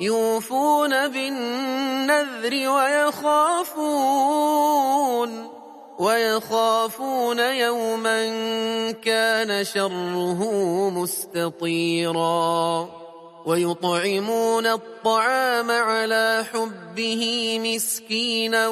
يوفون بالنذر ويخافون ويخافون يوما كان شره مستطيرا ويطعمون الطعام على حبه مسكينا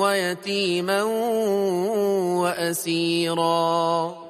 ويتيما وأسيرا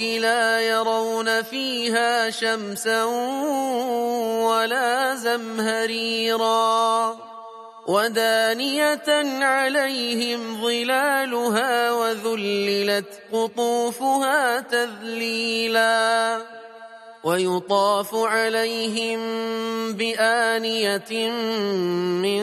لا يرون فيها شمسا ولا زمهريرا ودانية عليهم ظلالها وذللت قطوفها تذليلا ويطاف عليهم بآنية من